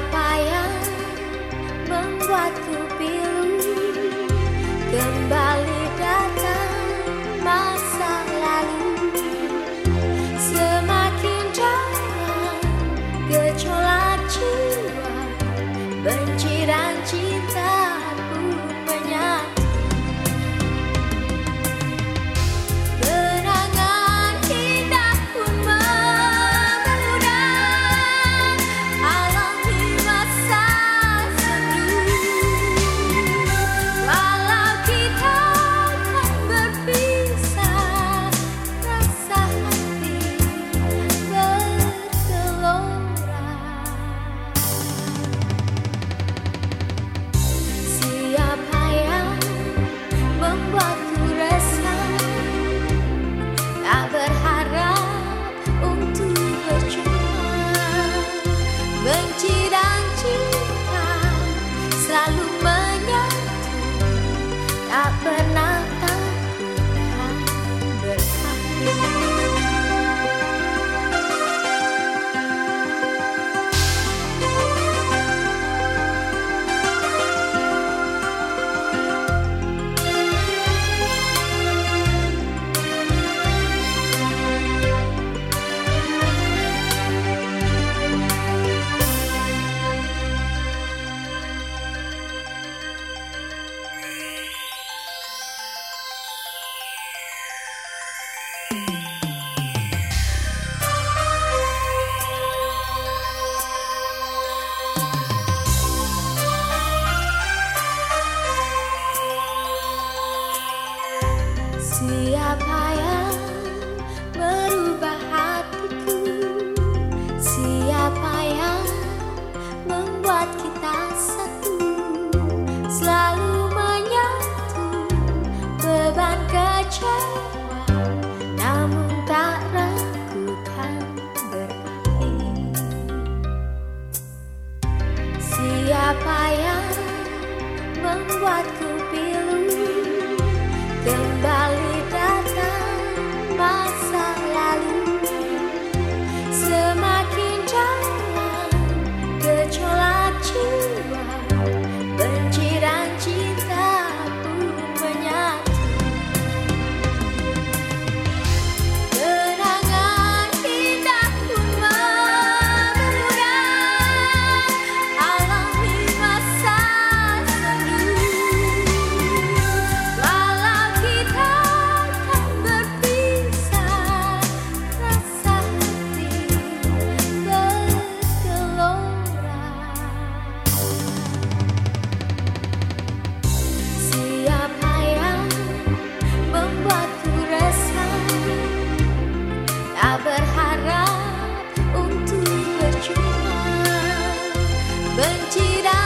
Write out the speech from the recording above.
papaya. Siapa yang merubah hatiku? Siapa yang membuat kita satu? Selalu menyatu beban kecewa, namun tak ragukan berakhir. Siapa yang membuatku 记得。